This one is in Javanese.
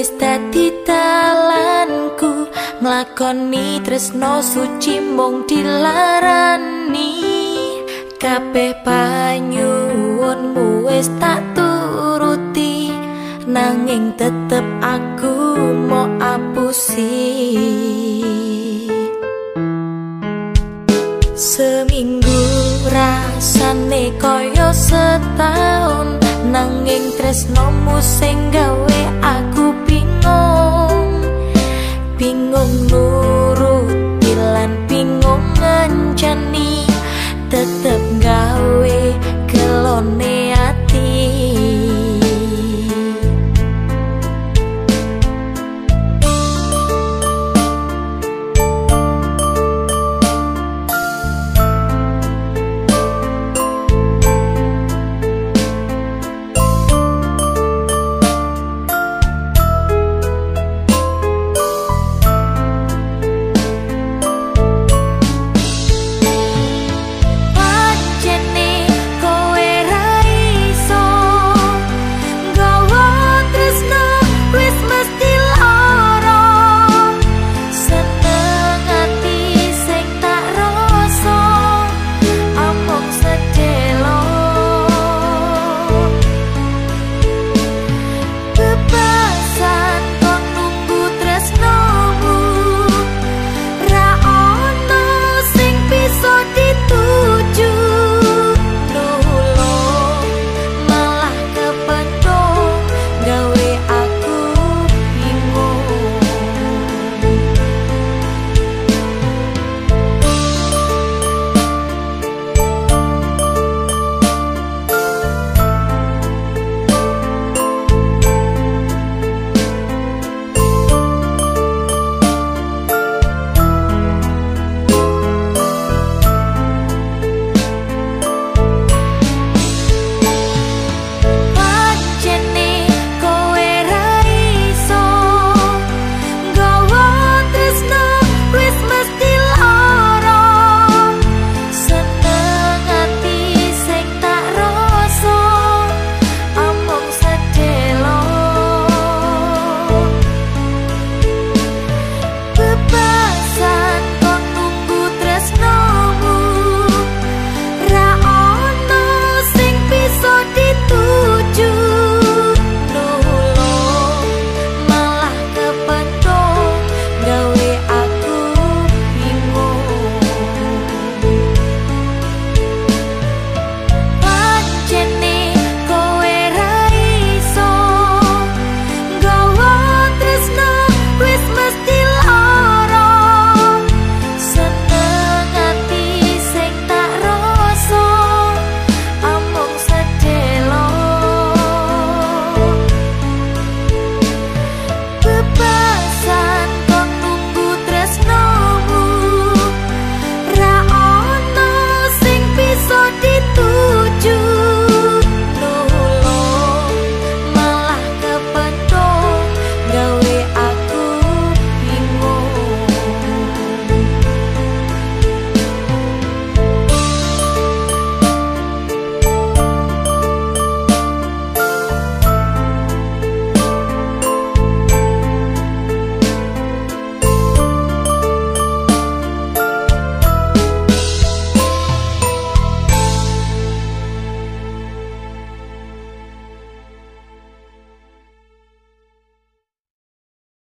wis dadi dalanku. Nglakoni tresno suci mung dilarani. Kabeh panyuwunmu wis tak turuti. Nanging tetep aku mau apusi. Seminggu rasane koyo setahun nanging tresnomu sing gawe